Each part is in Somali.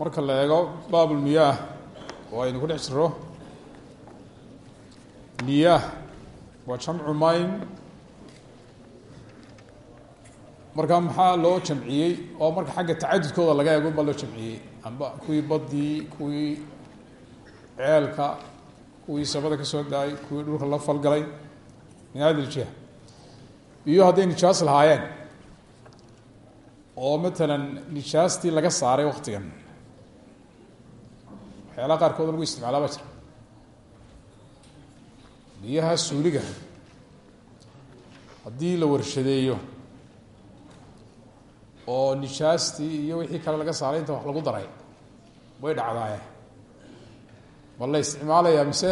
marka la eego baab lmiyaah oo aynu ku dhex jiro. Miyaah waa jamcu mayn markaa maxaa loo jamciyey? Oo marka xagga tacadudkooda laga eego baa loo jamciyey. Amba kuwii badii kuwii ceelka kuwii sabada ka soo daayay kuwii dhulka la falgalay. Min hadi ljiha iyo hadday nijaas lahaayeen oo matalan nijaastii laga saaray waktigan waxyaalaha qaarkood lagu isticmaalaa baa biyaha suuliga haddii la warshadeeyo oo nijaastii iyo wixii kale laga saaray inta wax lagu daray way dhacdaaye ma la isticmaalayaa mise?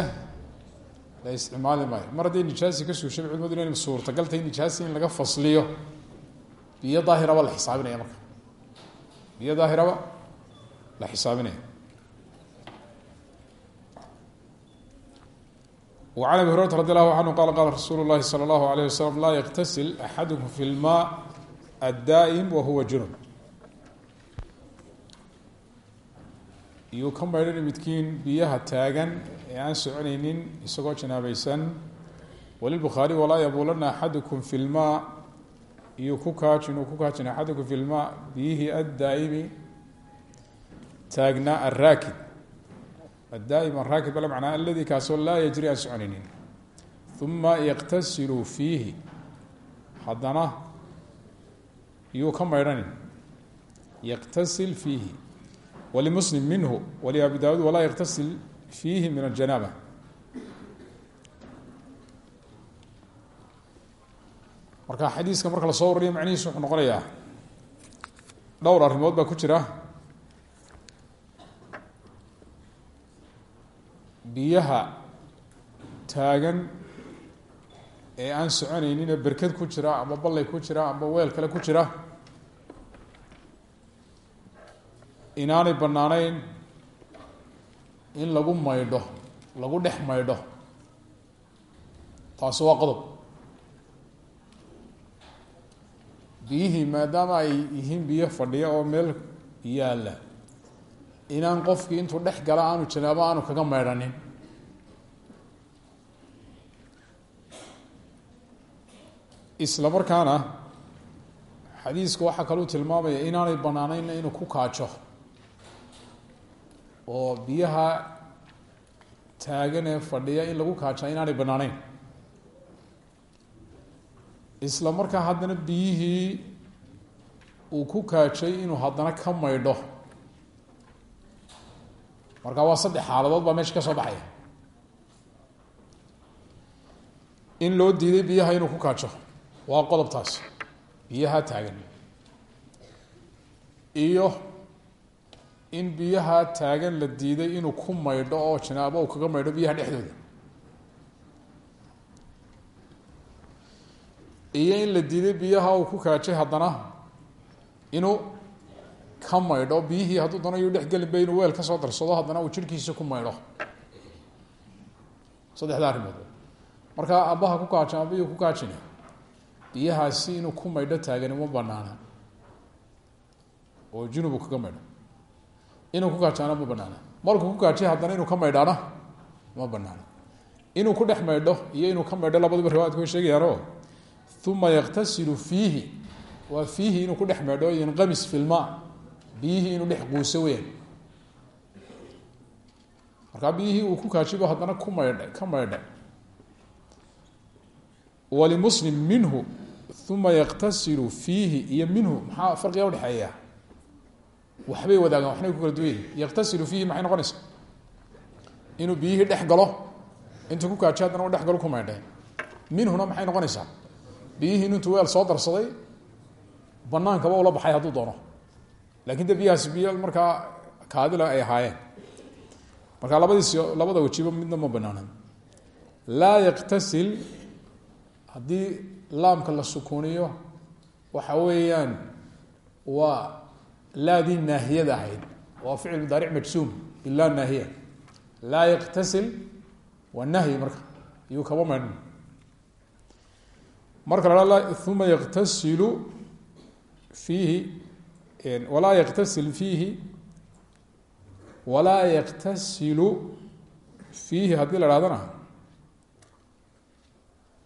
La isticmaali maayo. Mar hadday nijaasi ka suushay culimadu inay suurtagal tahay nijaasi in laga fasliyo. Biyo daahiraba la xisaabinaya marka. Biyo daahiraba la xisaabinaya وعن أبي هريرة رضي الله عنه قال قال رsuuل الlahi صلى الله عليه وسلم lا يkتسل أحadكم في الماء الdائم وهuوa juنب iyuu ka maydhani midkiin biyaha taagan ee aan soconaynin isagoo janaabaysan wlلbخاarي walaa yabulana أxadكم في الmاء iyuu ku kaajin uu ku kaajin أxadكم في الmاء biyihii الdaaئmi taagnaa الraakid adaaim raakib bal macnaa aladii kaasoo laa yajri aan soconaynin uma yaktasiluu fiihi haddana yuu ka maydhanin yaktasil fiihi walimuslim minhu wali abi daawud walaa yaktasil fiihi min aljanaaba marka xadiiska marka la soo warinayo macnihiisu wuxuu noqonayaa dhowr arrimood baa ku jira biyaha taagan ee aan soconaynin ee berked ku jira amba ballay ku jira amba weel kale ku jira inaanay bannaanayn in lagu maydho lagu dhex maydho. Taasi waa qodob. Biyihii maadaama ay yihiin biyo fadhiya oo meel yaalla inaan qofkii intuu dhex gala aanu janaabo aanu kaga maydhanin. Isla markaana xadiisku waxaa kaluu tilmaamaya inaanay banaanaynna inuu ku kaajo oo biyaha taagan ee fadhiya in lagu kaajaa inaanay banaanayn isla markaa haddana biyihii uu ku kaajay inuu haddana ka maydho marka waa saddex xaaladood baa meesha ka soo baxaya. In loo diiday biyaha inuu ku kaajo waa qodobtaas. Biyaha taagan. Iyo in biyaha taagan la diiday inuu ku maydho oo janaabo uu kaga maydho biyaha dhexdooda. Iyo in la diiday biyaha uu ku kaajay haddana inuu ka maydho biyihii hadduu doono yu dhex gelinba inuu weel ka soo darsado haddana uu jirhkiisa ku maydho. Saddexda arrimood. Marka abaha ku kaajo amba iyuu ku kaajina biyahaasi inuu ku maydho taagani uma banaana oo junubu kaga maydho. Inuu ku kaajaana ma banaana markuu ku kaajay haddana inuu ka maydhaana ma banaana inuu ku dhex maydho iyo inuu ka maydho labaduba riwaayadku way uma yaktasilu fiihi. Waa fiihi inuu ku dhex maydho yanqamis fi lma biyihii inuu dhex quuso weyaan markaa biyihii uu ku kaajibo haddana ku maydhay ka maydhay walimuslim minhu uma yaktasilu fiihi iyo minhu maxaa farqiga udhexeeya waxbay wadaagaan waxnay ku kala duwan yihiin yaktasilu fiihi maxay noqonaysaa inuu biyihii dhex galo intuu ku kaajiy u dhex galo ku maydhay minhuna maxay noqonaysaa? Biyihii intuu weel soo darsaday banaankaba ula baxay hadduu doono laakiin de biyahaasi biyo markaa kaadila ay ahaayeen. Marka labadiis labada wajiba midna ma banaanan. Laa yaktasil haddii laamka la sukuuniyo waxa weeyaan waa laadii naahiyada ahayd. Waa ficil mudaaric majsuum bilaa naahiya. Laa yaktasil waa nahyi marka iyuu kaba maydhan marka la uma yaktasilu fiihi walaa yaktasil fiihi walaa yaktasilu fiihi haddii la hahdana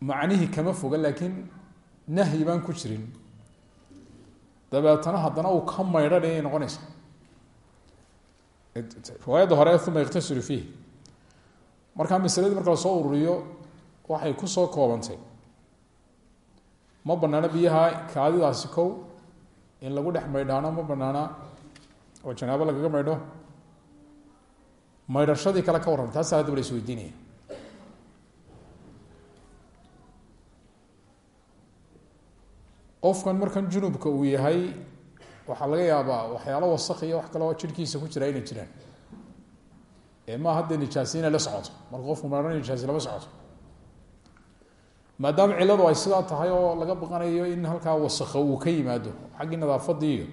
macnihii kama foga laakiin nahyi baan ku jirin. Dabeetana haddana uu ka maydhanayay noqonaysa. Riwaayadda hore uma yaktasilu fiihi. Markaa masaladii marka la soo ururiyo waxay ku soo koobantay. Ma banaano biyaha kaadidaasi kow in lagu dhex maydhaano ma banaana. Oo janaabo lagaga maydho. Maydhashadii kale ka warram taasaa hadaba la isweydiinaya qofkan markan junubka uu yahay waxaa laga yaabaa waxyaalo wasaq iyo wax kale oo jirhkiisa ku jira inay jiraan. Ee ma haddee nijaasi inay la socoto marka qofku maadhan nijaasi lama socoto maadaama cilladu ay sidaa tahay oo laga baqanayo in halkaa wasakho uu ka yimaado xaggii nadaafadii iyo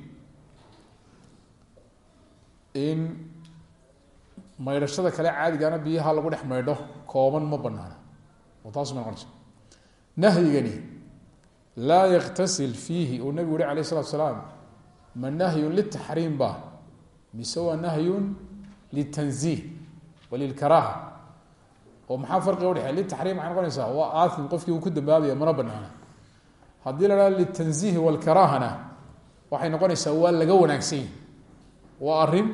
in maydhashada kale caadigana biyaha lagu dhex maydho kooban ma banaana oo taas ma noqonaysa nahyigani laa yaktasil fiihi uu nabigu yihi alayh isalatu salaam ma nahyun litaxriim ba mise waa nahyun litanziih walilkaraaha oo maxaa farqiga udhexeya litaxriim maxay noqonaysaa waa aathim qofkii uu ku dambaabaya mana banaana haddii la haha litanziihi walkaraahana waxay noqonaysaa waa laga wanaagsan yahi waa arrin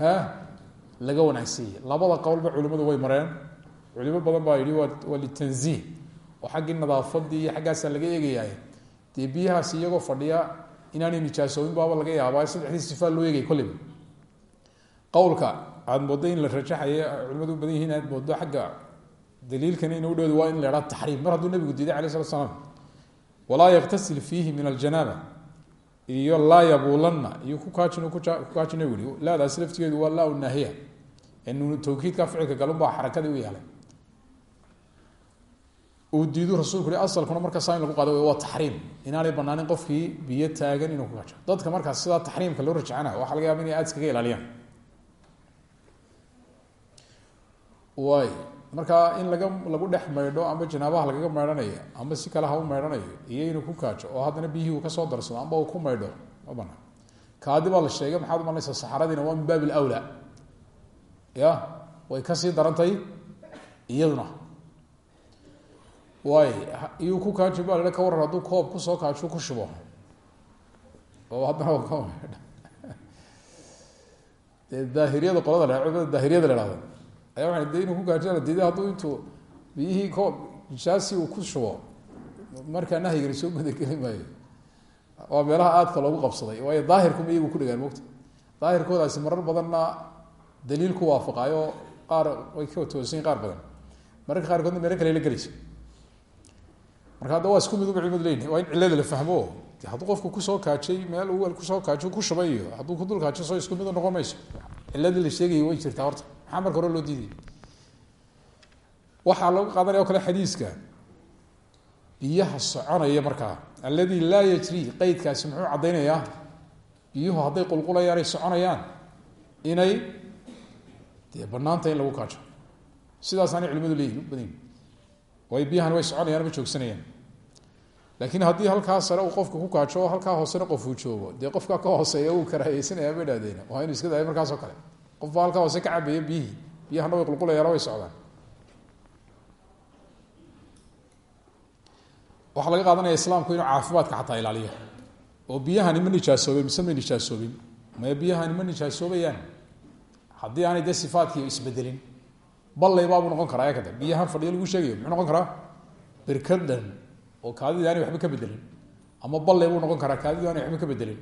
ha laga wanaagsan yahi labada qowlba culimadu way mareen. Culimo badan baa yihi waa litanziih oo xaggii nadaafadii iyo xaggaasaa laga eegayaay dee biyahaas iyagoo fadhiya inaanay nijaasoobin baaba laga yaabaa. Saddexdii sifaa loo eegay kolleyba qowlka aada moodo in la rajaxayo culimadu badan yihiin aad moodo xagga. Daliilkani in udhowda waa in la idhaha taxriim. Mar hadduu nabigu diiday alay slat slaam walaa yaktasil fiihi min aljanaaba iyo laa yabuulanna iyo kukaajin kukaajina weli laadaasi laftigeedu waa laa naahiya. N tawkiidka ficilka galunbaa xarakadii u yeelay uu diidu rasulku i asalkuna markaasa in lagu qaado waa taxriim. Inaanay banaanin qofkii biyo taagan inuu kukaajo dadka markaas sidaa taxriimka loo rajacana waxa laga yaaba inay aad iskaga ilaaliyaan waay markaa in laga lagu dhex maydho ama janaabaha lagaga maydhanayo ama si kale ha u maydhanayo iyo inuu ku kaajo oo haddana biyihii uu ka soo darsado amba uu ku maydho ma banaan kaadi baa la sheegay maxaad umalanaysaa saxaradiina waa min baab ilawla ya? Way ka sii darantay? Iyaduna. Waay iyuu ku kaajo baa la ka waran hadduu koob ku soo kaajo ku shubo. Oo haddana ka maydho dee daahiriyada qolada la culimada daahiriyada la hahdo waa de inuu ku gaajana diiday hadduu intuu biyihii koob nijaasi uu ku shubo markaa nahyigani soo gudageli maayo waa meelaha aadka loogu qabsaday waayo daahirkuma iyagu ku dhagaan mogta daahirkoodaasi marar badanna daliil ku waafaqaayo qaar way ka toosayin qaar badan. Mararka qaarkoodna meelo kale la gelayso marka hadda waa isku mid uba culimadu leyihin waa in cillada la fahmo. Hadduu qofku ku soo kaajay meel ku soo kaajo ku shubay hadduu ku dul kaajo soo isku mid noqon mayso cilladii la sheegayay way jirtaa horta maxaa marka hore loo diiday. Waxaa laga qaadanaya kale xadiiska. Biyaha soconaya markaa alladii laa yajri qeydkaasi muxuu caddaynayaa biyuhu hadday qulqulayaan ay soconayaan. Inay dee banaanta in lagu kaajo. Sidaasaanay culimadu leeyihiin badan waayo biyahan way soconayaan ma joogsanayaan. Laakiin haddii halkaa sare uu qofka ku kaajo oo halkaa hoosena qof uu joogo. Dee qofkaa ka hooseeya uu karaahaysanaya ba idhahdeen waa inu iska daaya markaas oo kale qof baa halkaa hoose ka cabaya biyihii biyahana way qulqulayaana way socdaan. Waxaa laga qaadanaya islaamku inuu caafimaadka xataa ilaaliyo. Oo biyahani ma nijaasoobeen mise may nijaasoobin maya biyahani ma nijaasoobayaan? Haddii aanay dee sifaadkii isbedelin ballay baabuu noqon karaa kada biyahan fadhiyo lagu sheegayo muxuu noqon karaa? Berkadan oo kaadidii waxba ka bedelin. Ama ballay buu noqon karaa aanay waxba ka bedelin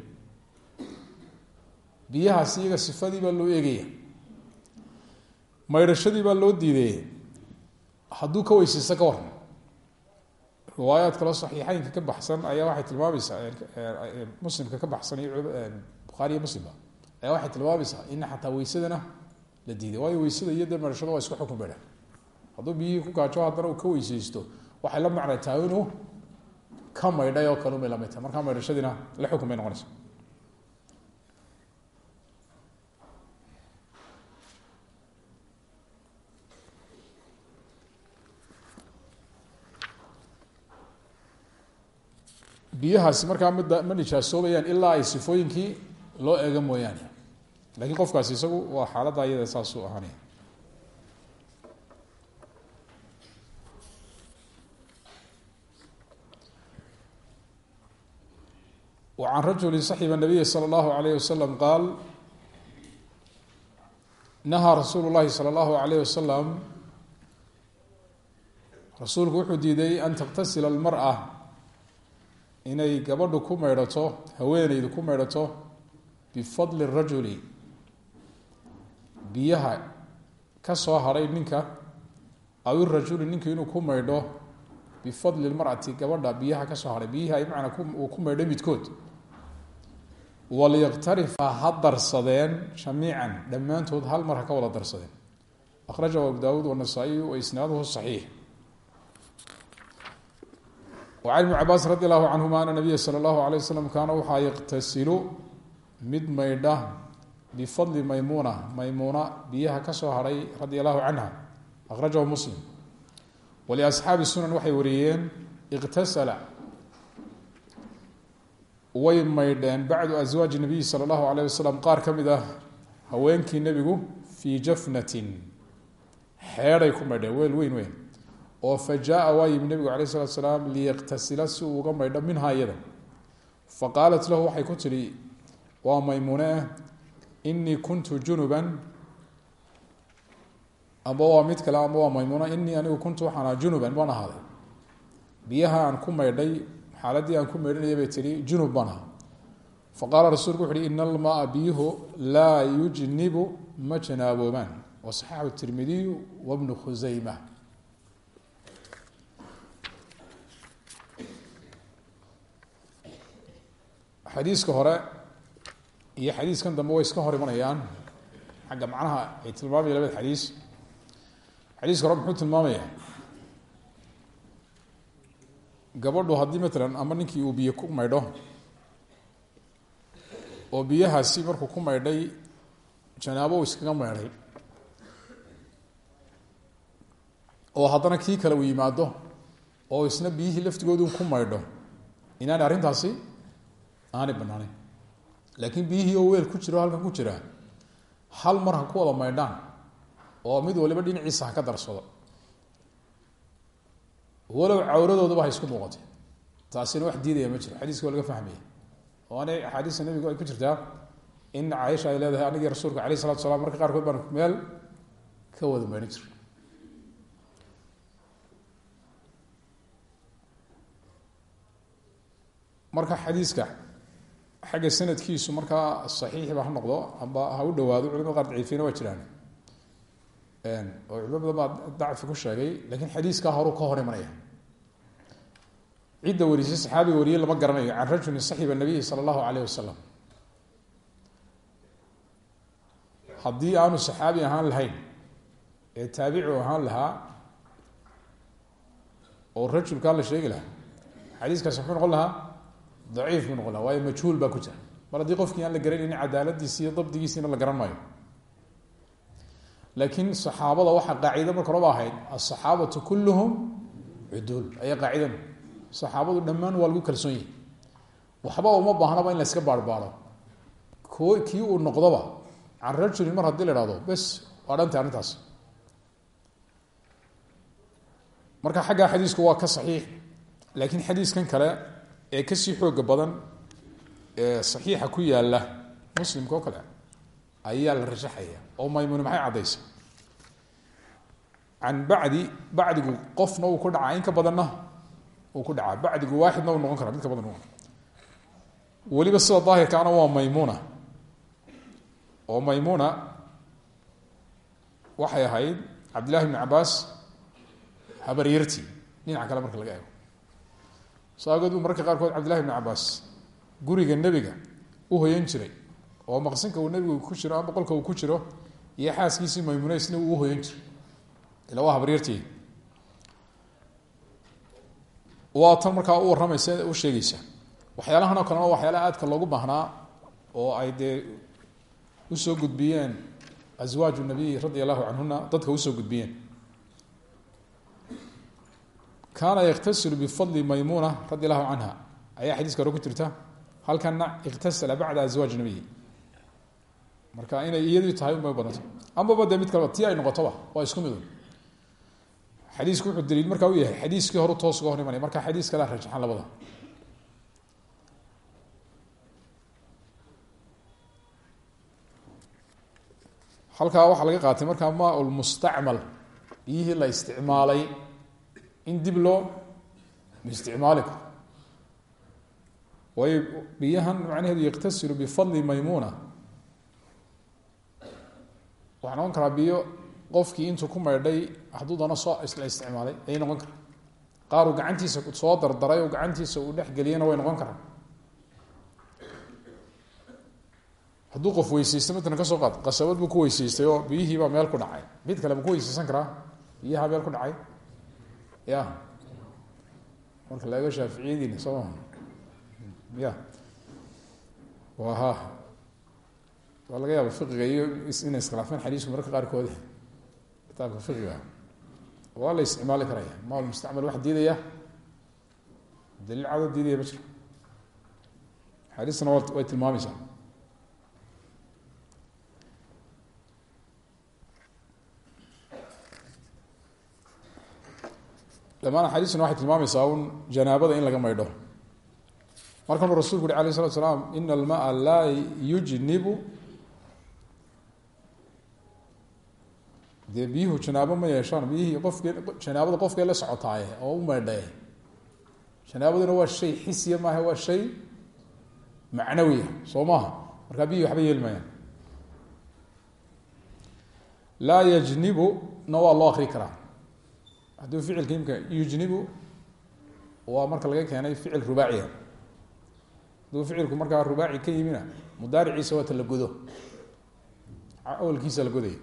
biyahaas iyaga sifadii loo eegaya. Maydhashadii loo diiday hadduu ka weysaysto ka waran riwaayaad kaloo saxiixeynka ka baxsan ayaa waxay tilmaamaysaa muslimka ka baxsan iyo bukhaari iyo muslimba ayaa waxay tilmaamaysaa in xataa weysadana la diiday waayo weysada iyo dee waa isku xukun bedha hadduu biyihii ku kaajo haddana uu ka weysaysto waxay la macnay tahay inuu ka maydhay oo kale umay la mid tahay markaa maydhashadiina la xukun noqonaysa biyahaasi markaa ma ma nijaasoobayaan ilaa ay sifooyinkii loo eego mooyaane lakin qofkaasi isagu waa xaaladda iyada saasuu ahaanaya وعن رجل صحب النبي صلى الله عليه وسلم قال نهى رsuuل الlahi صلى الله عليه وسلم rasuulku wuxuu diiday an تktasila الmarأة inay gabadhu ku maydhato haweenaydu ku maydhato bifadli rajuli biyaha ka soo hadhay ninka aw rajuli ninka inuu ku maydho bifadli lmar'ati gabadha biyaha ka soo hadhay biyihi ay macnaa uu ku maydho midkood. Walyaqtarifa ha darsadeen jamiican. Dhammaantood hal mar ka wada darsadeen. Akhrajahu abu daawuud wanasaa-iyu wa isnaaduhu saxiix wacan ibni cabaas radi allahu canhuma ana nabiya sala allahu alayh wasalam kaana waxaa yaqtasilu mid maydha bifadli maymuuna maymuuna biyaha ka soo hadhay radia allahu canha akhrajahu muslim waliasxaabi sunan waxay wariyeen iqtasala way maydheen bacdu aswaaji nabiyi sala allahu alayh wasalam qaar ka mid ah haweenkii nebigu fii jafnatin xeedhay ku maydheen weel weyn weyn oo fa jaa waa yimi nebigu alayh salatu salaam liyaqtasila si uu uga maydho minhaa iyada. Fa qaalat lahu waxay ku tidhi waa maymuune ah inii kuntu junuban. Amba waa mid kale amba waa maymuuna inii anigu kuntu waxaan ahaa junuban baan ahaaday. Biyaha aan ku maydhay xaaladii aan ku maydhanaya bay tihi junub baan ahaa. Fa qaala rasuulku wuxu uhi ina almaaa biyuhu laa yujnibu ma janaaboobaan wasaxaxu tirmidiyu wabnu khusayma xadiiska hore iyo xadiiskan dambe way iska hor imanayaan xagga macnaha ay tilmaamaya labada xadiis. Xadiiska hore muxuu tilmaamaya gabadhu haddii matalan ama ninkii uu biyo ku maydho oo biyahaasi markuu ku maydhay janaabo uu iskaga maydhay oo haddana kii kale uu yimaado oo isna biyihii laftigoodu ku maydho inaanay arrintaasi aanay banaaneyn laakiin biyihii oo weel ku jiro halkan ku jira. Hal mar ha ku wada maydhaan oo mid waliba dhinaciisa ha ka darsado. Walow cawradoodaba ha isku muuqatay. Taasina wax diidaya ma jiro. Xadiiska waa laga fahmaya oo ana axaadiista nabigu ay ku jirtaa in caaisha ay leedahay anigii rasuulka alayh salatu salam marka qaarkood baan meel ka wada maydhan jir marka xadiiska xagga sanadkiisu markaa saxiixba ha noqdo amba ha u dhawaado culimada qaar daciifiyana waa jiraan. Oo culimo baa dacfi ku sheegay lakiin xadiiskaa horu ka hor imanaya cidda warisay saxaabiga wariyey lama garanayo can rajulin saxiba nabiyi sala allahu alayh wasalam haddii aanu saxaabi ahaan lahayn ee taabici ahaan lahaa oo rajulkaa la sheegi lahaa xadiiskaasi muxuu noqon lahaa daciif buu noqon laha waayo majhuul baa ku jira. Mar haddii qofkii aan la garanaynin cadaaladiisi iyo dabdigiisiina la garan maayo. Laakiin saxaabada waxaa qaacido marka horeba ahayd asaxaabatu kulluhum cuduul ayaa qaacidan. Saxaabadu dhammaan waa lagu kalsoon yahi waxba uma baahnaba in la iska baarbaaro. Kii uu noqdoba can rajulin mar haddii la ihahdo bes waa marka xaggaa xadiisku waa ka saxiix laakiin xadiiskan kale ee ka sii xooga badan ee saxiixa ku yaalla muslimka oo kale ayaa la rajaxaya oo maymuni maxay caddaysay can bacdi bacdigu qofna uu ku dhacaa in ka badanna uu ku dhacaa. Bacdigu waaxidna uu noqon kara mid ka badan weliba sida daahirkaana waa maymuna. Oo maymuna waxay ahayd cabdillahi bn cabaas habaryartii. Dhinaca kale marka laga eego saagood buu mararka qaarkood cabdillahi bn cabaas guriga nebiga u hoyan jiray oo maqsinka uu nebigu ku jiro ama qolka uu ku jiro iyo xaaskiisii maymune isna uu uhoyan jiray. Ila waa habaryartii waa tan markaa u warramaysa u sheegaysa. Waxyaalahan oo kalena waxyaalaha aadka loogu baahnaa oo ay dee u soo gudbiyeen aswaaju nabiy radia allahu canhuna dadka u soo gudbiyeen kaana yaktasilu bifadli maymuna radi allahu canha ayaa xadiiska hore halkana iktasala bacda aswaaj nabiy marka inay iyadii tahay unbay badanta amaba dee mid kaleba tii ay noqotoba waa isku mid xadiisku wuxuu daliil markaa u yahay xadiiskii horu toos uga hor marka xadiis kalea rajaxan labada. Halkaa waxaa laga qaatay markaa maa lmustacmal biyihii la isticmaalay in dib loo isticmaali karo biyahan macnaheedu yaktasilu bifadli maymuna waxaa noqon karaa biyo qofkii intuu ku maydhay hadduu dano soo isla isticmaalay ayay noqon karaa qaaruu gacantiisa soo dardaray oo gacantiisa uu dhex geliyana way noqon karaa hadduu qof weyseysta matalan ka soo qaad qasabad buu ku weyseystay oo biyihiibaa meel ku dhacay mid kale ma ku weyseysan karaa biyaha meel ku dhacay ya. Marka la ego shaaficiyadiina soo maha ya. Wa ha waa laga yaaba fiqiga iyo inay iskhilaafeen xadiisku mararka qaarkood. Kitaabka fiqiga. Waa la isticmaali karaya. Maal mustacmal waxa diidaya. Daliil cado diidaya ma jiro xadiistana wa way tilmaamaysaa dhamaan axaadiisuna waxay tilmaamaysaa un janaabada in laga maydho. Markanuu rasulku uhi alayh salatu salaam ina almaa laa yujnibu. Dee biyuhu janaabo ma yeeshaan biyihii qofkii janaabada qofkay la socotaaye oo u maydhaye janaabaduna waa shay xisiya maaha waa shay macnawiya soo maaha markaa biyuhi waxba yeeli maayaan. Laa yajnibu na waa loo akri karaa hadduu ficilka imka yujnibu waa marka laga keenay ficil rubaaciya. Hadduu ficilku markaa rubaaci ka yimina mudaariciisa waata la godo. Awalkiisa la godaya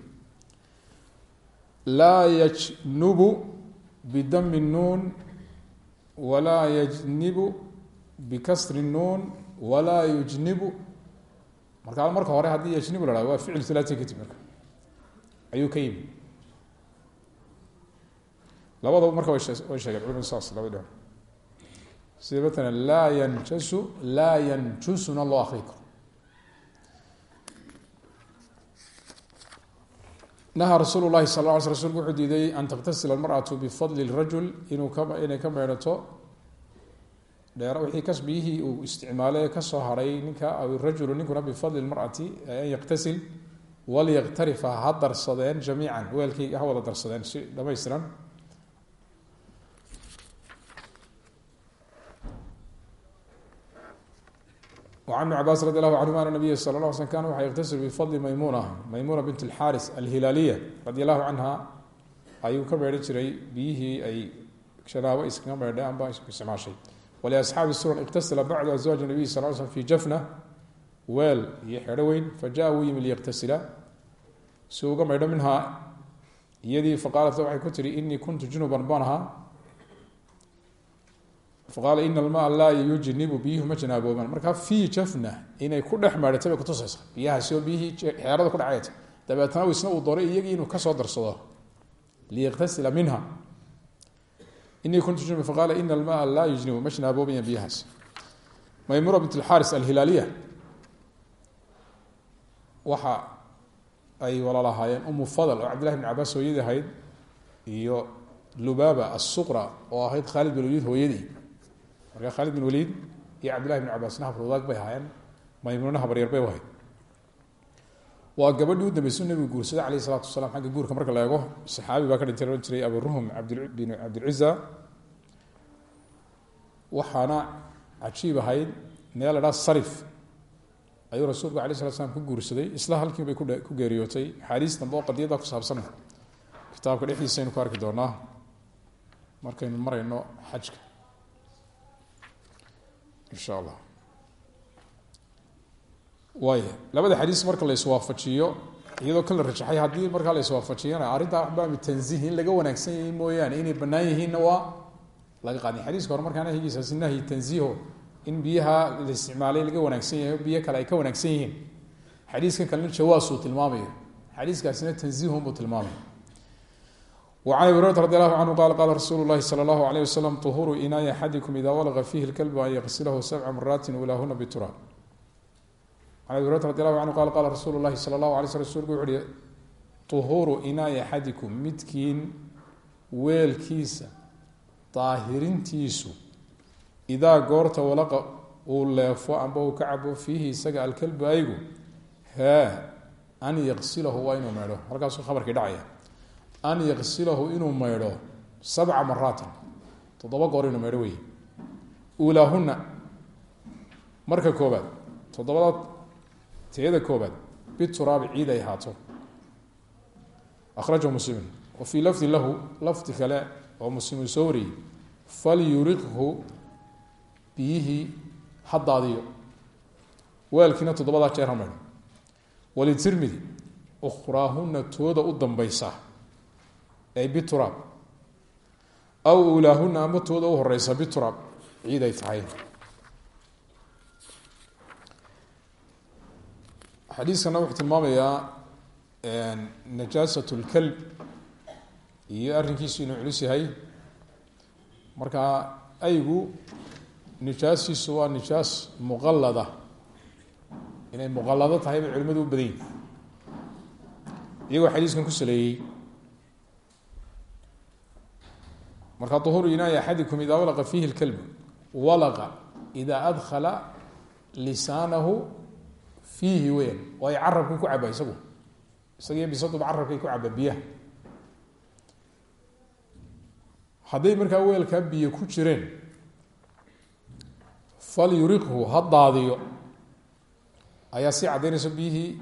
laa yajnubu bidami nuun walaa yajnibu bikasri nuun walaa yujnibu. Markaa marka hore haddii yajnibu la hahdo waa ficil hulaati katib marka. Ayuu ka labadaba marka way sheegeen culimadu saas laba dhinac sida matala laa yanjasu laa yanjusuna loo akri karo nahaa sal la sl rsulku wuxuu diiday an taktasila almarأatu bifadli rajul inuu ka inay ka meydhato dheer wixii kas biyihii uu isticmaale ka soo haray ninka aw rajulu ninkuna bifadli lmarأati an yaktasil walyaqtarifa ha darsadeen jamiica weelkayga ha wada darsadeen si dhamaystiran وعن بن عbاس رضي الله عنهma أن النبy sلى اه علي sلم kan waxa yqtasil bfadli maymuna maymuna bint الxاris alhilaaliya radي الlahu canha ayuu ka meedhan jiray biyihii ay shanaabo iskaga meedhay amba isticmaashay wliasxaabi sunan اktasila bacdu azwaaج النabiy sal ل slm fi jafna weel iyo xeedho weyn fajaءa wuu yimi liyqtasila si uga maydho minhaa iyadii faqaalat waxay ku tihi inii kuntu junuban baan ahaa faqaala ina almaa laa yujnibu biyuhu ma janaaboobaan markaa fii jafna inay ku dhex meedhatay bay kutusaysa biyahaasi oo biyihii xeerada ku dhacayta dabeetna isna uu dooray iyagii inuu ka soo darsado liyaqtasila minha faqaala ina almaa laa yujnibu ma janaaboobaya biyahaasi maymura bint alxaaris alhilaaliya waxa ay walaalahaayeen umu fadl oo cabdillahi bn cabaas hooyadii ahayd iyo lubaaba asuqra oo ahayd khaalid bin waliid hooyadii markaa khaalid bin waliid iyo cabdillahi bn cabaasna habrwadaag bay ahaayeen maymuuna habaryar bay ahayd. Waa gabadhii u dambeysay nabigu guursaday alayh isalaatu wasalaam guurka marka la eego saxaabi baa ka dhintay ohan jiray aburuhum abdbin cabdilciza waxaana cajiib ahayd meel la sarif. Ayuu rasuulku alay slat slam ku guursaday isla halkii bay ku geeriyootay. Axaadiis dambe oo qadiyada ku saabsan kitaabka dhexdiisa ku arki doonaa. Markaynu marayno xajka insha allah waaya labada xadiis marka la iswaafajiyo iyadoo kala rajaxay haddii markaa la iswaafajiyana arrintaa waxbaami tanziih in laga wanaagsan yahay mooyaane inay bannaan yihiinna waa laga qaadin. Xadiiska hore markaa nahyigiisaasi nahyi tanziiho in biyaha la laga wanaagsan yahay biyo kale ay ka wanaagsan yihiin. Xadiiskan kalena jawaasuu tilmaamayo xadiiskaasina tanziihunbuu tilmaamaya an abi hurata radi alahu canhu qala qala rasuulu lahi sala allahu alayh wasalam tuhuru inaaya axadikum ida walaqa fiihi lkalbu an yaqsilahu sabca maraati walaahuna bituraab an abi hurata radi alahu canhu qala qala rasuulu lahi sala allahu alay sl rsulku wuxu uhi tuhuru inaaya axadikum midkiin weelkiisa daahirintiisu idaa goorta walaqa uu leefo amba uu ka cabo fiihi isaga alkalbu aygu haa an yaqsilahu waa inuu meedho halkaasuu khabarkii an yaqsilahu inuu maydho sabca maraatin toddoba goor inuu maydho wey uulaahuna marka koobaad toddobada teeda koobaad bituraabi ciid ay ahaato. Akhrajahu muslimin wa fii lafdi lahu lafdi kale oo muslim uu soo wariyey falyuriqhu biyihii ha daadiyo weelkiina toddobadaa jeer ha maydho. Walitirmidi ukhraahuna tooda u dambaysa ay bituraab aw uulaahuna ama tooda u horeysa bituraab ciid ay tahay. Xadiiskana wuxuu tilmaamayaa najaasat lkalb iyo arrinkiisu inuu culus yahay. Marka aygu nijaasiisu waa nijaas muqallada. Inay muqallado tahay bay culimadu u badan yihiin iyagoo xadiiskan ku saleeyey marka duhuuru inaai axadikum idaa walaqa fiihi lkalbu walaqa idaa adkhala lisaanahu fiihi weyan oo ay ku caba isagu. Isagiyo bisaduba carabkay ku caba biyaha. Hadday markaa weelkaa biyo ku jireen falyuriqhu ha daadiyo. Ayaa sii caddaynaysa biyihii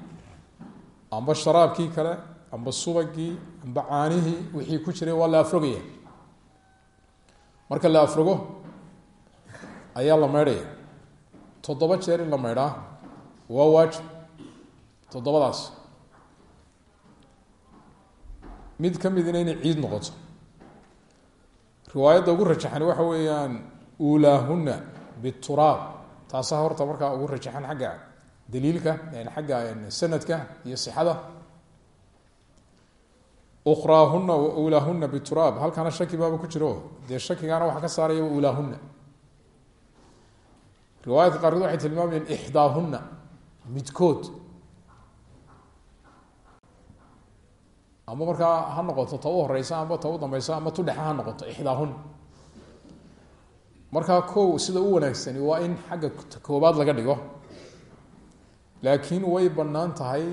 amba sharaabkii kale amba subagii amba caanihii wixii ku jiray waa la marka la afrogo ayaa la maydhaya toddoba jeer in la maydhaa waa waajib. Toddobadaas. Mid ka midina inay ciid noqoto. Riwaayadda ugu rajaxan waxa weeyaan uulaahuna bituraab. Taasaa horta markaa ugu rajaxan xagga daliilka xagga sanadka iyo sixada ukraahuna wa uulaahuna bituraab halkaana shaki baaba ku jiro dee shakigaana waxaa ka saaraya wa uulaahuna riwaayadka qaarkood waxay tilmaamayeen ixdaahuna midkood ama markaa ha noqoto ta horeysa amba ta u dambeysa ama tu dhexe ha noqoto ixdaahun markaa kow sida u wanaagsani waa in xagga koobaad laga dhigo laakiin way bannaan tahay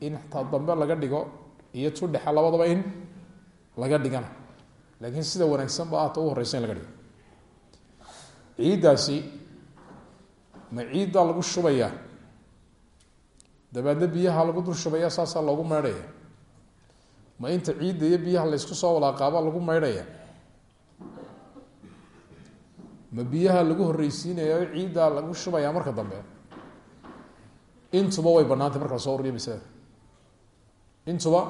in ta dambe laga dhigo iyo tu dhexe labadaba in laga dhigana. Laakiin sida wanaagsan ba ah ta u horeysa in laga dhigo. Ciiddaasi ma ciiddaa lagu shubayaa? Dabeedna biyaha lagu dul shubaya saasaa loogu meydhaya ma inta ciidda iyo biyaha laysku soo walaaqaaba lagu maydhaya ma biyaha lagu horreysiinaya ciiddaa lagu shubaya marka dambe? Intuba way banaantay marka la soo ururiya masalada intuba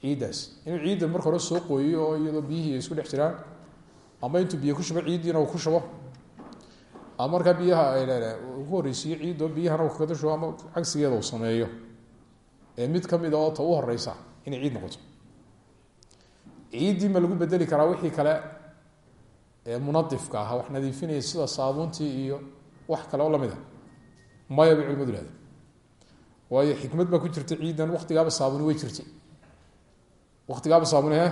ciiddaas inuu ciidda marka hore soo qooyiyo oo iyadoo biyihii ay isku dhex jiraan ama intuu biyo ku shubo ciiddiina uu ku shubo. Ama markaa biyaha ku horreysiiyo ciiddo biyahana uu kaga shubo ama cagsigeeda uu sameeyo. Ee mid ka mida oo ta u horeysa inay ciid noqoto. Ciiddii ma lagu bedeli karaa wixii kale ee munadifka ah wax nadiifinaya sida saabuuntii iyo wax kale oo la mid a maya bay culimadu ihahda waayo xikmad baa ku jirta ciiddan waktigaaba saabuni way jirtay. Waktigaaba saabuni he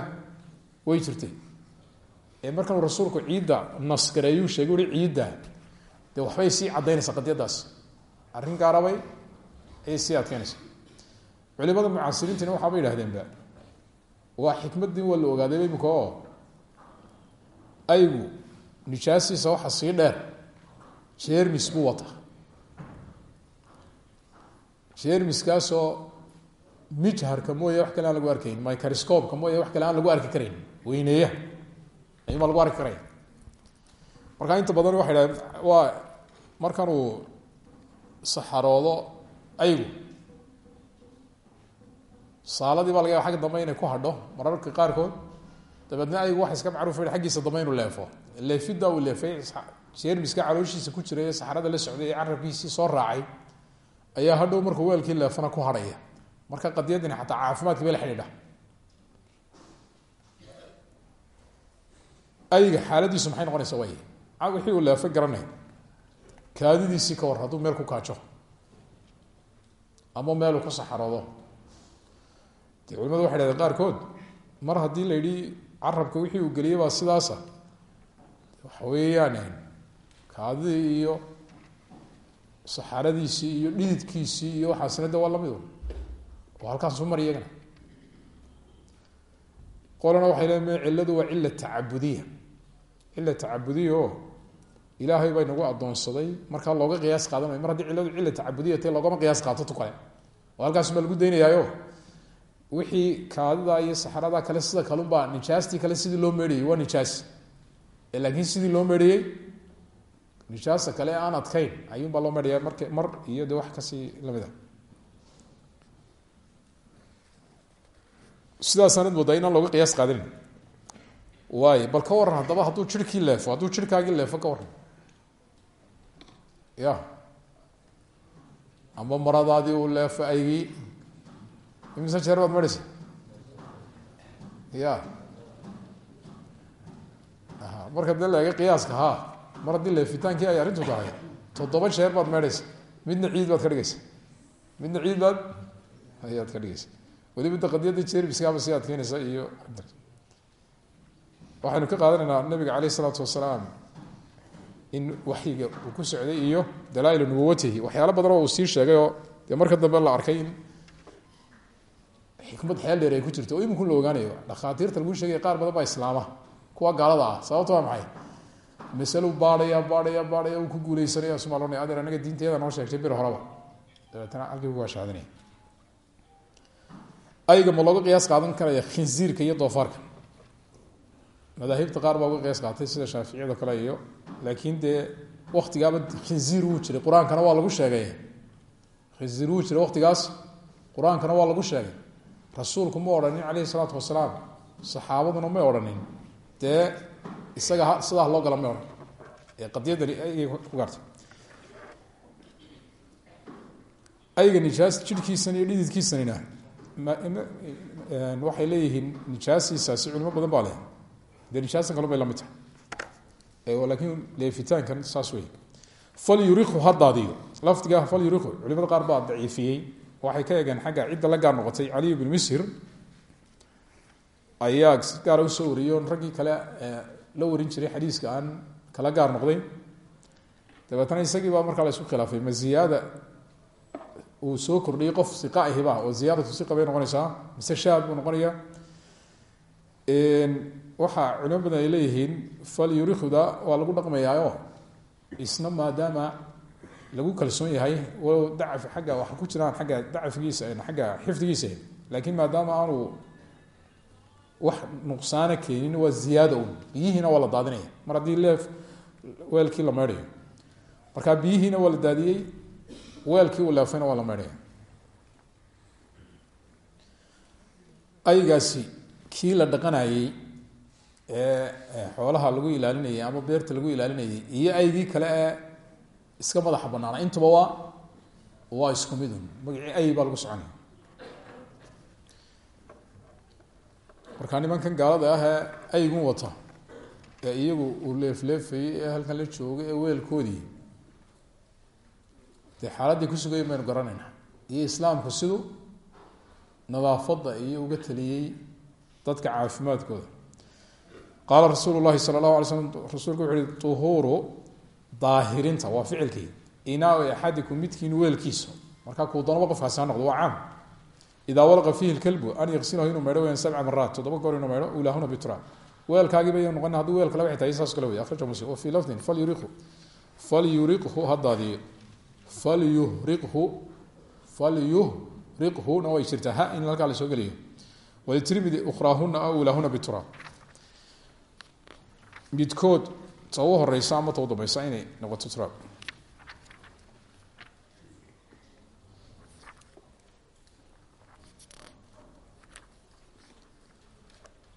way jirtay. Markanuu rasuulku ciidda nasgareeyuu sheegay ui ciidda dee waxbay sii caddaynaysaa qadiyadaas arrin gaarabay ayay sii adkeynaysaa culimada mucaasiriintina waxaaba yidhahdeenba waa xikmaddii waa la ogaadayba imika oo aygu nijaasiisa waxa sii dheer jermis buu wata jermiskaasoo mijharka mooye wax kale aan lagu arkayn microscopeka mooye wax kale aan lagu arki karayn weyneeya ayumaa lagu arki karaya markaa inta badan waxay dhahdeen waa markanuu saxaroodo aygu saaladii baa laga yaaba xagga dambe inay ku hadho mararka qaarkood dabeedna aygu waxa iska macruuf xaggiisa dambe inuu leefo. Leefiddaa uu leefay jermiska calooshiisa ku jiray ee saxarada la socday ee carabkiisii soo raacay ayaa hadhow markuu weelkii leefana ku hadhaya. Marka qadiyadani xataa caafimaadka bay la xidhiidha. Ayga xaaladiisu maxay noqonaysa waay wixii uu leefay garanay kaadidiisii ka war meel ku kaajo. Ama meeluu ku saxaroodo. Dee culimadu waxay dhahdeen qaarkood mar haddii la yidhi carabka wixii uu geliyay baa sidaasa. Waxa weeyaan kaadidii iyo saxaradiisii iyo dhididkiisii iyo waxaasina de waa la mid oo halkaas u mar iyagana qolana waxay le ciladu waa cila tacabudiya cila tacabudiya oo ilaahay baa inagu adoonsaday markaa looga qiyaas qaadanayo mar haddii ciladu cila tacabudiya ta loogama qiyaas qaato tu kale. Oo halkaas baa lagu daynayaayo. Wixii kaadida iyo saxarada kale sida kalunbaa nijaastii kale sidii loo meedhayey waa nijaas laakiin sidii loo meedhayey nijaasa kale aan adkayn ayuunbaa loo meedhaya mark mar iyo de wax ka sii la mid a sidaasaanad moodaa inaan looga qiyaas qaadanin waay bal ka waran haddaba hadduu jirhkii leefo hadduu jirhkaagii leefo ka waran ya ama maradaadii uu leefo aygii. Imise jeer baad marhaysa ya marka dee la eega qiyaaska ha mar haddii leefitaankii ay arrintu tahay toddoba jeer baad meedhaysa midna ciid baad ka dhigaysa. Midna ciid baad ayaad ka dhigaysa. Weliba da qadiyadda jerbiskaaba sii adkeynaysa iyo waxaynu ka qaadanaynaa nabiga caleyh isalaatu wasalaam in waxyiga uu ku socday iyo dalaail nubuwatihi waxyaalo badan oo uu sii sheegay oo dee marka dambe la arkay in xikmad xeel dheer ay ku jirto oo iminkun la ogaanayo. Dhakhaatiirta lagu sheegaya qaar badan baa islaama kuwa gaalada ah. Sababto waa maxay maslu baadhaya baadhaya baadhaya ku guuleysanaya somalona adeer anaga diinteeda noo sheegtay bir horeba. Dabeetana halkii ugu ashaadanaya ayga ma looga qiyaas qaadan karaya khinziirka iyo doofaarka. Madaahibta qaar baa uga qiyaas qaatay sida shaaficiyado kale iyo laakiin dee waktigaaba khinziir wuu jiray qur'aankana waa lagu sheegay. Khinziir wuu jiray waktigaas qur'aankana waa lagu sheegay. Rasuulku ma odhanin caleyhi salaatu wasalaam saxaabaduna may odhanin. Dee isaga sidaa loo gala may ee qadiyadani aygay ku gaartay ayga nijaas jirhkiisana iyo dhididkiisanina waxay leeyihiin nijaasiisaasi culimo badan baa leh. Dee nijaasan bay la mid tahay. Laakiin leefitaankan saas wey fal yuriku ha daadiyo. Fal yuriku culimada qaar baa daciifiyey. Waxay ka eegeen xagga cidda la gaar noqotay caliy bn mishir ayaa si gaara u soo wariyey raggii kale la warin jiray xadiiska aan kala gaar noqday. Dabeetna isagii baa markaa la isku khilaafay ma ziyaada uu soo kordhiyey qof iqa ahiba oo ziyaadatu iqa bay noqonaysaa mise shaad noqonaya waxaa culimo badan ay leeyihiin fal yurikuda waa lagu dhaqmayaayo isna maadaama lagu kalsoon yahay walow dacfi agga waxa ku jiraan agga dacfigiisa agga xifdigiisa laakiin maadaama aanu wax nuqsaana keenin waa ziyaada un biyihiina waa la daadinaya. Mar haddii leef weelkii la meydhayo markaa biyihiina waa la daadiyey weelkii uu leefayna waa la meydhaya aygaasi kii la dhaqanayey ee xoolaha lagu ilaalinayay ama beerta lagu ilaalinayay iyo aygii kale ee iska madaxa banaana intuba waa waa isku midun magacii ay baa lagu soconaya markaa nimankan gaalada ah ee aygun wata ee iyagu uu leefleefayey ee halkan la joogay ee weelkoodii dee xaaladdii ku sugayay baynu garanaynaa. Iyo islaamku siduu nadaafadda iyo uga taliyey dadka caafimaadkooda. Qaala rasuulu llahi sala allahu alay slam rasuulku wuxu uhi tuhuuru daahirinta waa ficilkii inaau axadikum midkiin weelkiisa markaa kuu doonaba qofkaasi ha noqdo waa caam idaa walaqa fiihi lkalbu an yaqsilahu inuu meydho weyaan sabca maraat toddoba goor inuu meydho ilaahuna bituraab weelkaagiiba y noqon hadduu weel kaleba xitaa saas kale wey akhraja muslim wa fii lafdin falyuriqhu falyuriqhu ha daadiyo falyuhriqhu falyuhriqhuna way jirtaa ha in halkaa la soo geliyo walitirmidi ukraahuna aw ilaahuna bituraab midkood ta u horeysa ama ta u dambeysa inay noqoto turaab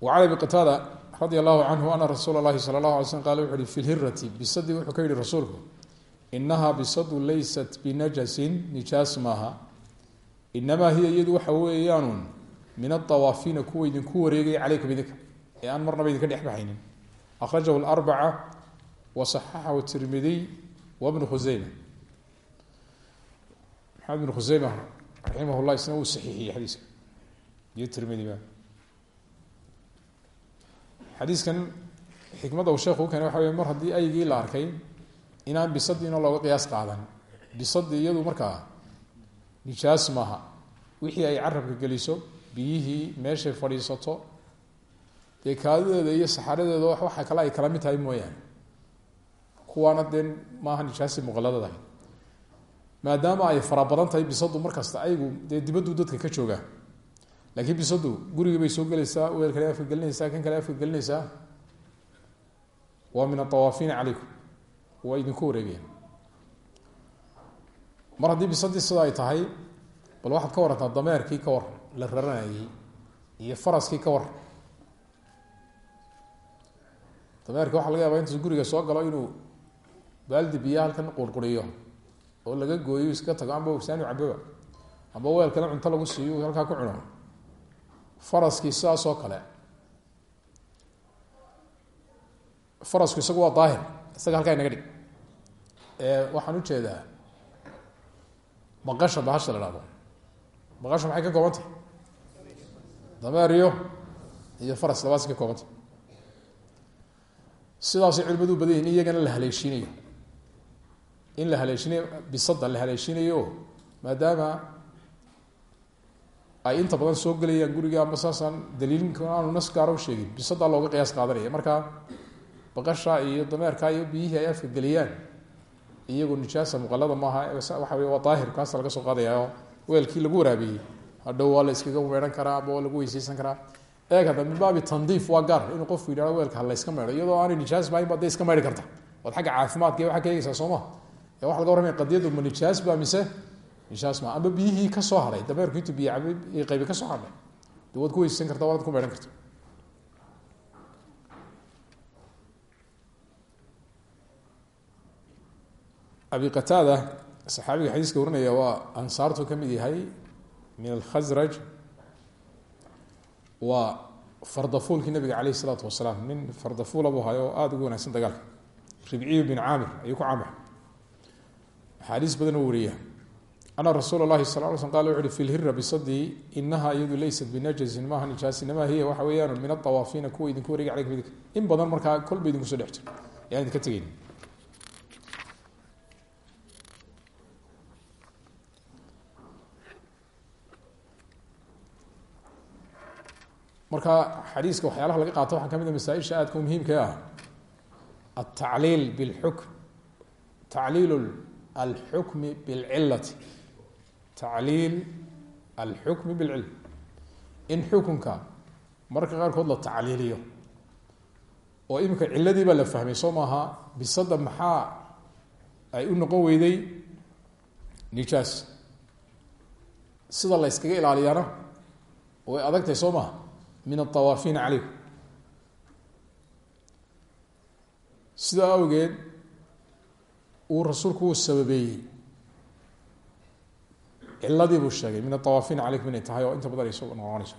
an abi qataada radia allahu canhu ana rasuul lahi sal lah alay sl qal wuxu uhi fi lhirati bisadi wuxuu ka yihi rasuulku inahaa bisadu laysat binajasin nijaas maaha inamaa hiya iyadu waxa weeyaanun min adawaafiina kuwa idinku wareegaya calaykum idinka ee aan marnaba idinka dhex baxaynin. Akhrajahu larbaca wa saxaxahu tirmidiy wabnu khuseyma maxamed bn khuseyma raximah llah isna wuu saxiixiyey xadiiska. Iyo tirmidiba xadiiskan xikmadda uu sheekhu u keenay waxa wey mar haddii aygii la arkay inaan bisadiina looga qiyaas qaadan. Bisadii iyadu markaa nijaas maaha. Wixii ay carabka geliso biyihii meeshay fadhiisato dee kaadideeda iyo saxaradeeda waxa kale ay kala mid tahay mooyaane. Kuwaana dee maaha nijaasi muqaladadahay maadaama ay fara badan tahay bisadu markasta aygu dee dibaddu dadka ka joogaa laakiin bisadu gurigii bay soo gelaysaa weel kale afka gelinaysaa kan kale afka gelinaysaa. Waa min atawaafiina calaykum. Waa idinku wareegaya mar haddii bisadii sida ay tahay bal waxaad ka warantaa dameerkii ka waran la raranayay iyo faraskii ka waran dameerka waxa laga yaaba intuu guriga soo galo inuu baaldi biya halkan qurquriyo oo laga gooyo iska tago amba ogsaanu caboba amba weelkana cunto lagu siiyo halkaa ku cuno faraskii sidaas oo kale. Farasku isagu waa daahir isaga halkaa inaga dhig. Waxaan u jeedaa baqasha bahasha la hahdo baqasha maxay ka koobantay dameer iyo faras labaas ka koobantay sidaasay culimadu badan yihiin iyagana la haleeshiinayo in la haleeshinayo bisada la haleeshinayo maadaama ay inta badan soo gelayaan guriga ama saasaan daliilka aanu nas gaara u sheegin. Bisadaa looga qiyaas qaadanaya. Marka baqasha iyo dameerka iyo biyihii ay afka geliyaan iyagu nijaasa muqalada maaha waxa wey waa daahir kaasa laga soo qaadaya oo weelkii lagu waraabiyey. Hadhow waa la iskaga meedhan karaa ama waa lagu weyseysan karaa. Eeg hadda min baabi tandiif waa gaar inuu qofku yidhahdo weelka ha la yska meedho iyadoo aanay nijaas bahayn baad iska meedhi karta. Waad xagga caafimaadka iyo waxaa ka eegeysaa soo ma. Ee waxa laga warramaya qadiyadu ma nijaas ba mise nijaas maa ama biyihii ka soo hadhay dameerku intuu iyo qaybi ka soo hadhay de ku weyseysan karta waad ku meedhan karta abi qataada saxaabiga xadiiska warinaya waa ansaartu ka yahay min alkhasraj waa fardafuulkii nabiga caleyh isalaatu wasalaam. Nin fardafuula buu hayo oo ugu wanaagsan dagaalka. Ribciyu bin caamir ayuu ku caamir. Axaadiis badan oo ana rasuula lahi sal l sl qal wuxu uhi fi lhira bisadii inaha iyadu leysat binajazin maaha nijaas inamaa hiya waxa weeyaan min adawaafiina kuwa idinku wareega caleyka midka in badan markaa kolba idinku soo dhex jiro yaan idinka tegeyn marka xadiiska waxyaalaha laga qaato waxaa ka mid a masaaisha aadka muhiimka ah altacliil bilxukm. Tacliil alxukmi bilcilati tacliil alxukmi bilcilm. In xukunka mararka qaarkood la tacliiliyo oo iminka ciladii baa la fahmay soo maaha bisada maxaa ay u noqon weyday nijaas. Sida la yskaga ilaaliyaana way adagtahay soo maha min aawaafiina calaykum sidaa awgeed uu rasuulku uu sababeeyey ciladii buu sheegay min aawaafiina calaykum inay tahay oo inta badan soo noqonayso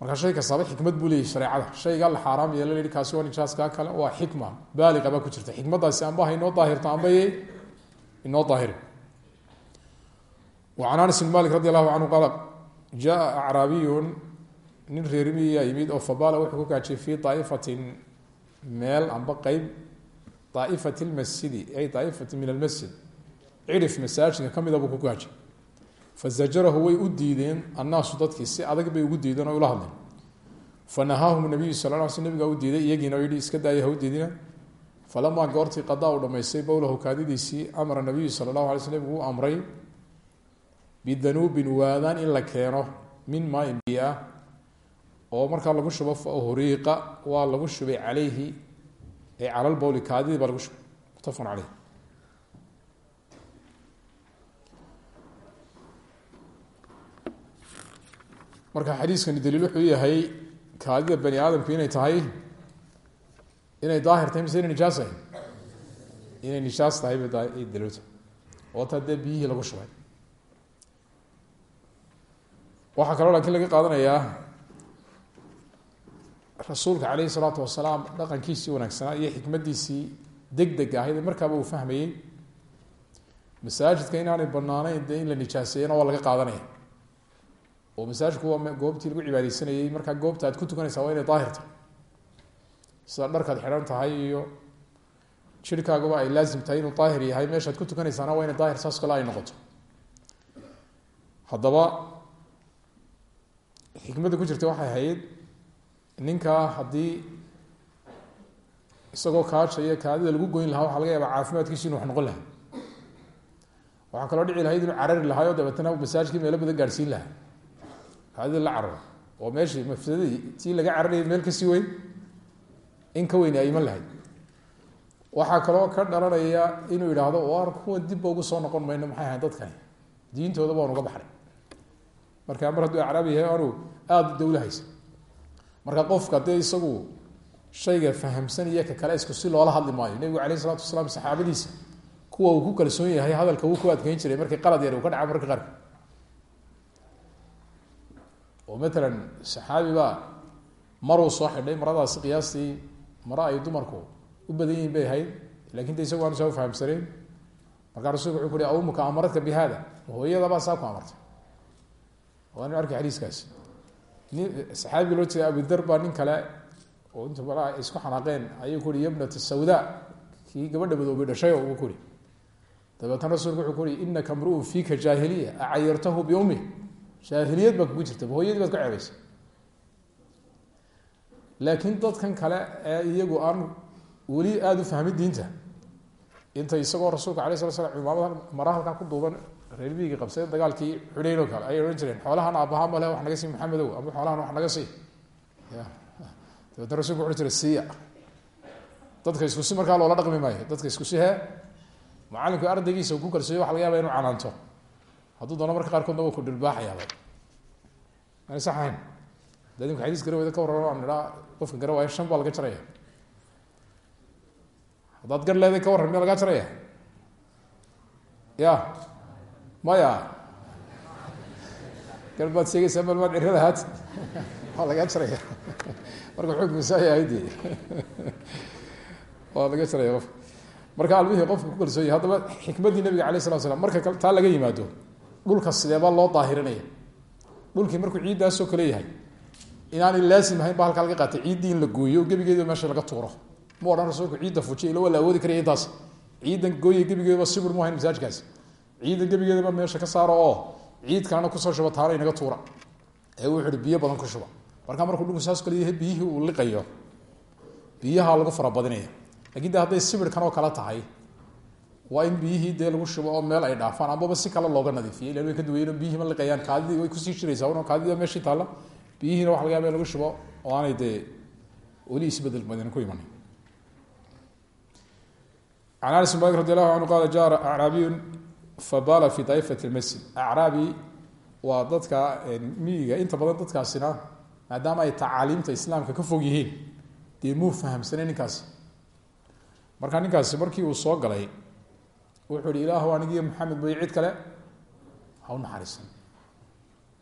marka shay kastaaba xikmad buu leeyahy shareecada. Shaygaa la xaaraam yeela la yihi kaasi waa nijaaskaa kale waa xikma. Baaliqa baa ku jirta. Xikmaddaasi amba ha inoo daahirto amba inoo daahiri. Can anas bin malik radi allahu canhu qaala jaa acraabiyun nin reerimiyaa yimid oo fabaala wuxuu ku gaajay fii daaifatin meel amba qeyb daaifati lmasjidi ay daaifati min almasjid cirif masaajidka ka mida buu ku gaajay fazajarahu way u diideen annaasu dadkii si adag bay ugu diideen oo ula hadleen fanahaahum nabiyu sal l sl nabigaa u diiday iyagiina oo yihi iska daaya u diidina falamaa goortii qadaa uu dhamaystay bowlahu kaadidiisii amara nabiyu sala allahu alay sl nabigu u amray bidanuubin waadaan in la keeno min maain biyo oo markaa lagu shubo fahuriiqa waa lagu shubay calayhi ay cala lbowli kaadidii baa lagu shubay muttafaqun caleyh marka xadiiskani daliil wuxuu yahay kaadida bani aadamku inay tahay inay daahir tahay mise inay nijaas tahay inay nijaas tahay bay daliilta oo taa dee biyihii lagu shubay. Waxaa kaloo laakiin laga qaadanayaa rasuulka caleyhi salaatu wasalaam dhaqankiisii wanaagsanaa iyo xikmadiisii deg deg ahayd markaaba uu fahmayey masaajidka inaanay banaaneyn dee in la nijaaseeyana waa laga qaadanaya oo masaajidku waa goobtii lagu cibaadeysanayey markaa goobta aad ku tukanaysaa waa inay daahirta sida dharkaad xidhan tahay iyo jirhkaaguba ay laazim tahay inuu daahir yahay meeshaad ku tukanaysaana waa inay daahir saas kale ay noqoto. Haddaba xikmadda ku jirta waxay ahayd ninkaa haddii isagoo kaajaya kaadida lagu goyn lahaa waxaa laga yaaba caafimaadkiisu inu wax noqon lahaa. Waxaa kaloo dhici lahayd inuu carari lahaayoo dabeetana masaajidkii meelo badan gaadhsiin lahaa kaadida la cararo oo meeshii mafsadadii tii laga cararayay meel ka sii weyn in ka weyni ay iman lahayd waxaa kaloo ka dhalanaya inuu yidhaahdo war kuwa dibba ugu soo noqon mayno maxay ahayn dadkani diintooda baan uga baxnay marka mar hadduu acraabi yahay anu aada dawla haysa marka qofka dee isagu shayga fahamsan iyo ka kale isku si loola hadli maayo nebigu alayh isalatu wasalaam saxaabadiisa kuwa uu ku kalsoon yahay hadalka wuu ku adkeyn jiray markii qalad yar uu ka dhaca marka qaarka oo matalan saxaabi baa maruu soo xidhay maradaasi qiyaastii maro ay dumarku u badan yihiin bay ahayd laakiin de isagu aanu saa ufahamsanayn markaa rasulku wuxuu ku uhi awmuka amaradka bi hada hooyadabaa saa ku amartay waanu arkay xadiiskaasi nin saxaabiga loo jeeda abudar baa nin kale oo inta ay isku xanaaqeen ayuu ku uhi yabnata sawda. Kii gabadha madoobay dhashay oo uu ku uhi dabeetana rasulku wuxuu ku uhi inaka mruun fiika jaahiliya acayartahu biummi jaahiliyad baa kugu jirta hooyadii baad ku ceebaysa laakiin dadkan kale iyagu aan weli aada u fahmin diinta inta isagoo rasuulka alay sala slam cimaamada mara halkaa ku duuban reer miyiga qabsade dagaalkii xuneyn oo kale ayay odhan jireen xoolahan aabbaha male wax naga sii maxamedow ama xoolahan wax naga sii. Dabeetna rasulku wuxu jira siiya. Dadka isku si markaa loola dhaqmi maayo dadka isku si hee macalinku ardaygiisa ku kalsooyo waxa laga yaba inu canaanto hadduu doono marka qaarkoodna waa ku maana sax ahayn. Da idinku xadiis garaweyda ka warramo aan idhaa qofka gara shan baa laga jaraya haddaad gar leeday ka warran miyaa lagaa jaraya ya maya. Gar baad sheegaysaa mal maad cirada haati waa lagaa jaraya marka xukmisaaya ahaydi waa laga jaraya qofka. Marka almihii qofka ku kalsoonya haddaba xikmaddii nabiga alay slat slam marka taa laga yimaado dhulka sideebaa loo daahirinaya dhulkii markuu ciiddaasoo kale yahay. Inaanay laasim ahayn ba halkaa laga qaatay. Ciiddii la gooyo gebigeediba meesha laga tuuro. Mu rasuulku ciidda waa la awoodi karaya intaas ciidan gooya gebigeedaba sibir mu ahayn masaajkaasi ciidan gebigeedaba meesha ka saaro oo ciid kalena ku soo shuba taana inaga tuura. Ee wuxu biyo badan ku shuba. Markaa markuu dhulku saas kale yahay biyihii uu liqayo biyaha lagu farabadinaya laakiin de hadday sibirkan oo tahay waa in biyihii dee lagu shubo oo meel ay dhaafaan. Ambaba si kale looga nadiifiyo ilan ka duwayen biyihii ma liqayaan. Kaadidii way ku sii jiraysaa un kaadidii meeshii taalla biyihiina waxa laga yaba lagu shubo oo aanay dee weli isbeddel badan ku imanin can anas bin malik radi allahu canhu qala jaa acraabiyun fabala fi daifati lmasjid acraabi waa dadka miyiga inta badan dadkaasina maadaama ay tacaaliimta islaamka ka fog yihiin dee muu fahamsanay ninkaasi? Markaa ninkaasi markii uu soo galay wuxuu ihi ilaahu anigiiyo maxamed mooye cid kale. Ha naxariisan.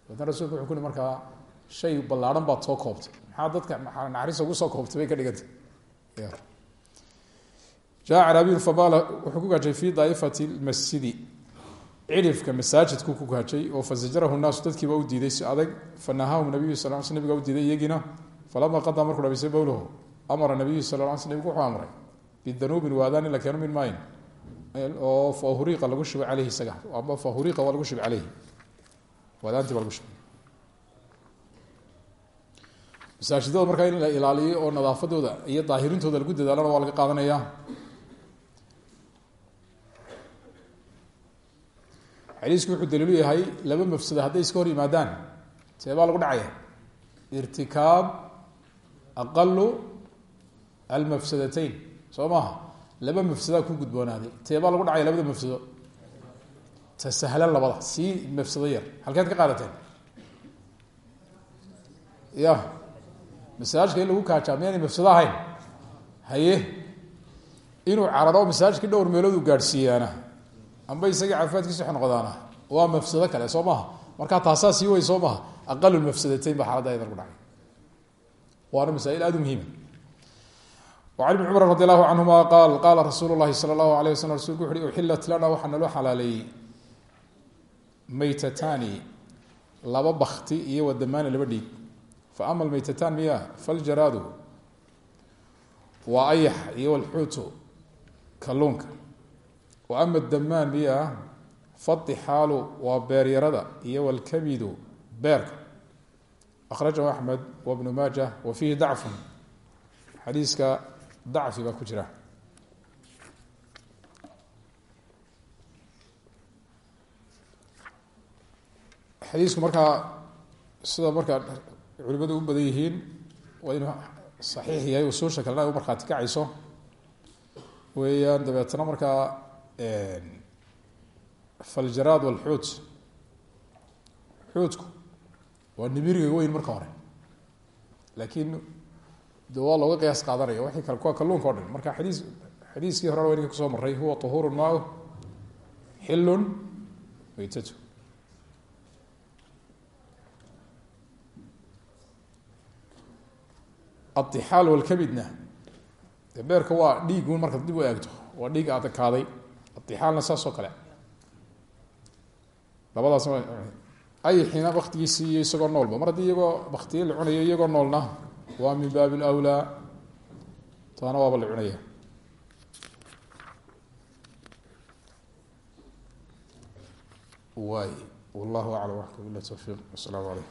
Dabeetna rasulka wuxuu ku hi shay ballaarhan baad soo koobtay. Maxaa dadka naxariista ugu soo koobtay bay ka dhigantay? Wuxuu ku gaajay fi daaifati lmasjidi. Cirifka masaajidku ku gaajay oo fasajarahu naasu dadkiiba u diiday si adag. Fanahaahum nabiyu sal l sl u diiday iyagiina falama qadaa markuu dhabaysay bowlahu amara nabiyu sal l sl nabigu amray bidanuubin waadaan la keeno min maayin oo fahuriiqa lagu shubay caleyhi isaga amba fahuriiqa waa lagu shubay caleyhi waadaantii baa lagu shubay. Masaajidada markaa in la ilaaliyo oo nadaafadooda iyo daahirintooda lagu dadaalana waa laga qaadanaya. Xadiisku wuxuu daliilu yahay laba mafsado hadday iska hor yimaadaan. See lagu dhacaya? Irtikaab aqalu almafsadatayn. Soo maaha laba mafsadaa ku gudboonaaday. Tee baa lagu dhacaya labada mafsado. Ta sahlan labada. Sii mafsado yar. Halkeed ka qaadateen. Ya masaajka in lagu kaajaa miyaanay mafsado ahayn? Haye. Inuu cararo masaajkii dhowr meelood uu gaadhsiiyaana. Amba isagii caafimaadkiisa noqdaana waa mafsado kale soo maha markaa taasaa sii way soo maha aqalu mafsadatayn baa xaaladda ayada lagu dhacay. Waana masaail u muhiima وعن بن cmr رضي الله عنهma qاal qاla rasuul الlahi slى الlaه عليه وsلم rasulku wuxu uhi uxilat lana waxaa naloo xalaaleeyey maytatani laba bakti iyo wadamaani laba dhiig faama almaytatan miya faljaraadu waa ayax iyo walxuutu kalluunka wa ama damaan miya faixaalu waa beeryarada iyo walkabidu beerka akhrajahu axmed wabnu maaja wa fiihi dacfun xadiiska dacfi baa ku jira. Xadiisku markaa sida markaa culimadu u badan yihiin waa inuu saxiix yahay usuusha kalena ay u markhaati kacayso. Weeyaan dabeetna markaa faljaraad walxuut xuutku waa nibiriga weyn marka hore. Laakiin de waa looga qiyaas qaadanaya kale kuwa kalluunka o dhan. Marka xadiis xadiiskii horena waa ninka ku soo maray huwa طuhuuru maau xilun maytatu aixaal walkabidna. De beerka waa dhiigun marka dib u eegto. Waa dhiig adakaaday aixaalna saas oo kale. Labadaas ayxina baktigiisii iyo isagoo noolba. Mar haddii iyagoo baktiye la cunayo iyagoo noolna waa min baabi lwlaa taana waaba la cunaya. Waay. Wallahu aclam waxka bila towfiiq wasalaamu